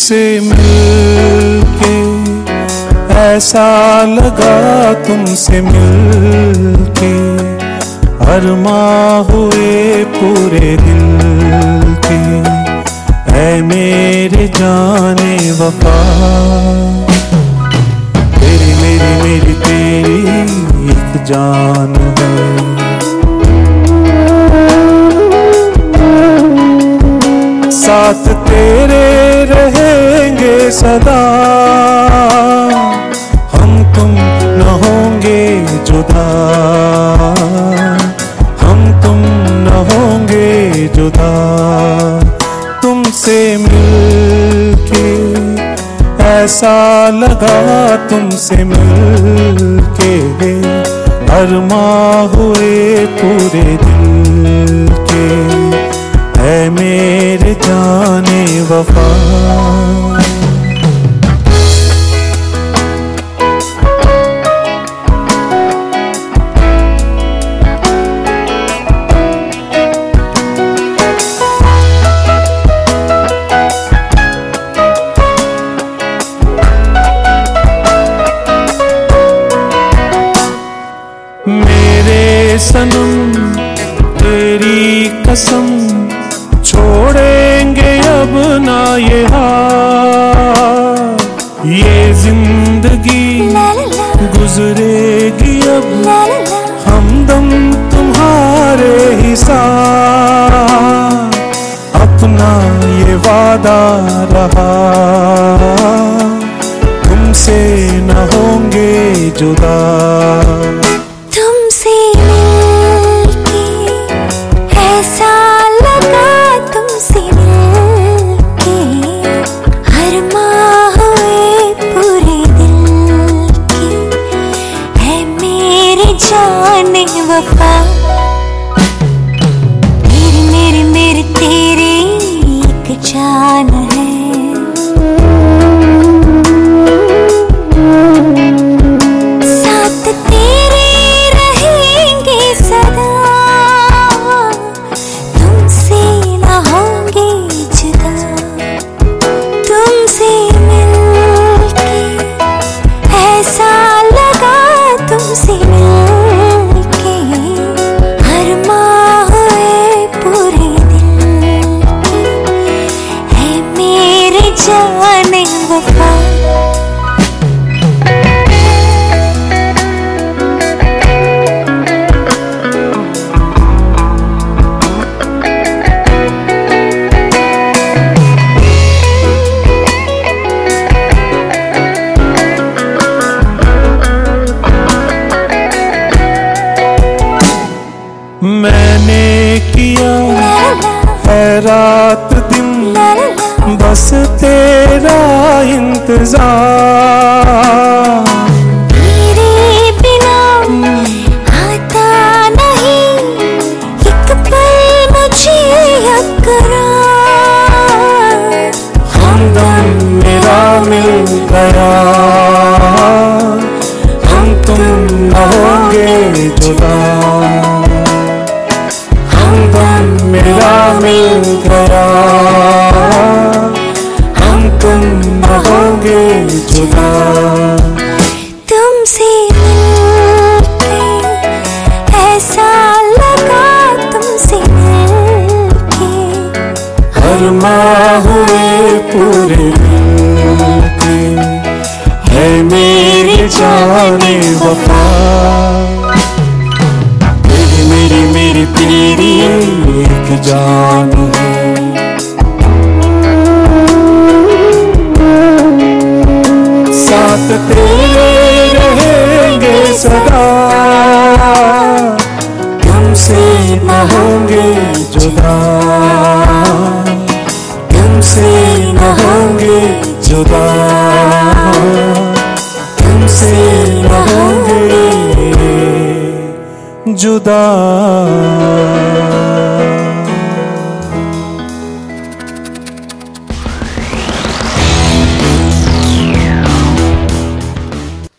तुमसे मिलके ऐसा लगा तुमसे मिलके। अरमा हुए पूरे दिल के। ऐ मेरे जाने वफा। तेरी मेरी मेरी तेरी एक जान है। साथ तेरे सदा। हम तुम न होंगे जुदा। हम तुम न होंगे जुदा। तुमसे मिलके ऐसा लगा तुमसे मिल मिलके अरमा हुए पूरे दिल के। कसम छोड़ेंगे अब ना ये हाल ये ज़िंदगी गुजरेगी अब हमदम तुम्हारे ही साथ। अपना ये वादा रहा। तुमसे न होंगे जुदा। वफा मेरे मेरे मेरे तेरी एक जान है। रात दिन बस तेरा इंतज़ार। तेरे बिना आता नहीं एक पल मुझे हमदम मेरा मिल गया। एक जान साथ तेरे रहेंगे सदा। तुमसे न होंगे जुदा। तुमसे न होंगे जुदा। तुमसे न होंगे जुदा।